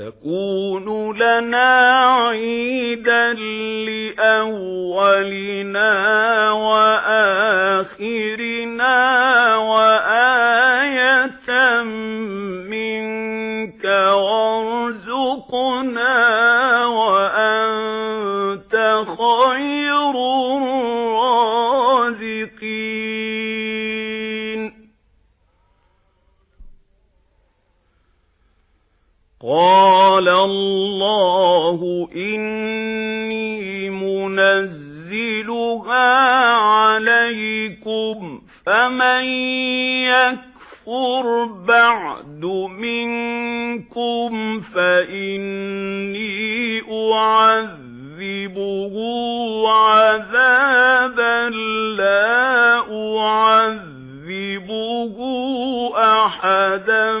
تكون لنا عيدا لأولنا وآخرنا وآية منك وارزقنا وأنت خير قال الله إني منزلها عليكم فمن يكفر بعد منكم فإني أعذبه عذابا لا أعذبه أحدا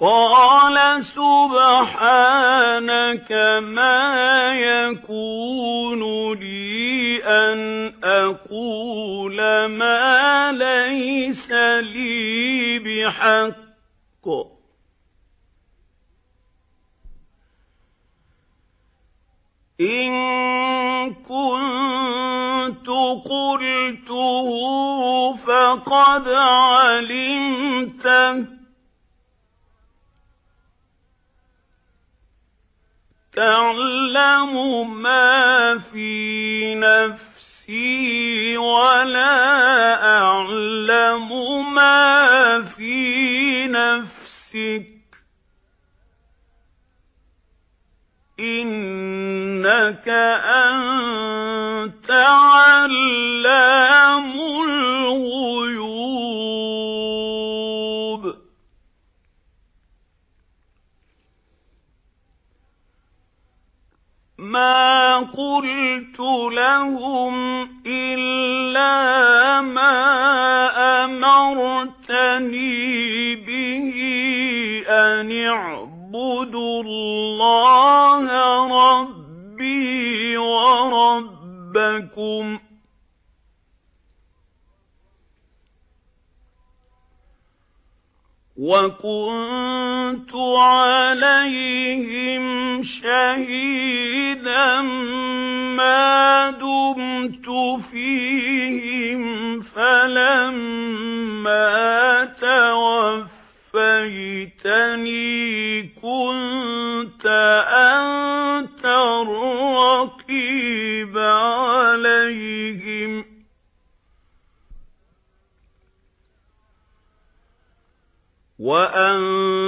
قَالَ سُبْحَانَكَ مَا يَكُونُ لِي أَنْ أَقُولَ مَا لَيْسَ لِي بِحَقٍّ. إِن كُنتُ قُلْتُهُ فَقَدْ عَلِمْتَهُ تَعْلَمُ مَا فِي نَفْسِي وَلَا أَعْلَمُ مَا فِي نَفْسِكَ إِنَّكَ أَنْتَ عَلَّامُ مَا قُلْتُ لَهُمْ إِلَّا مَا أَمَرْتَنِي بِهِ أَنِ اعْبُدُوا اللَّهَ رَبِّي وَرَبَّكُمْ ۚ. وَكُنتُ عَلَيْهِمْ شَهِيدًا مَا دُمْتُ فِيهِمْ فَلَمَّا تَوَفَّيْتَنِي كُنتَ أَنتَ الرَّقِيبَ عَلَيْهِمْ ۚ. وَأَنتَ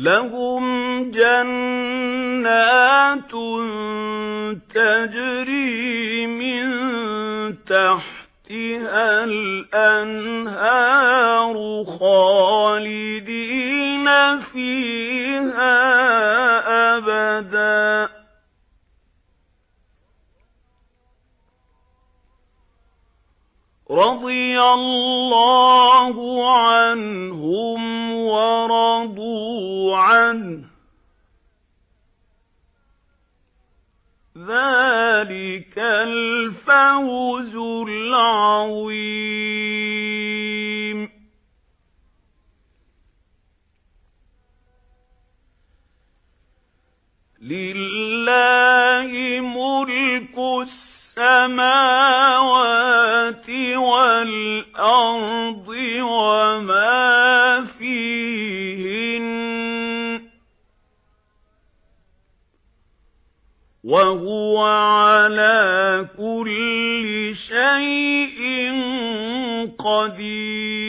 لهم جنات تجري من تحتها الأنهار خالدين فيها أبدا. رضي الله ورضوا ذلك الفوز العظيم. لله ملك السماوات وهو على كل شيء قدير.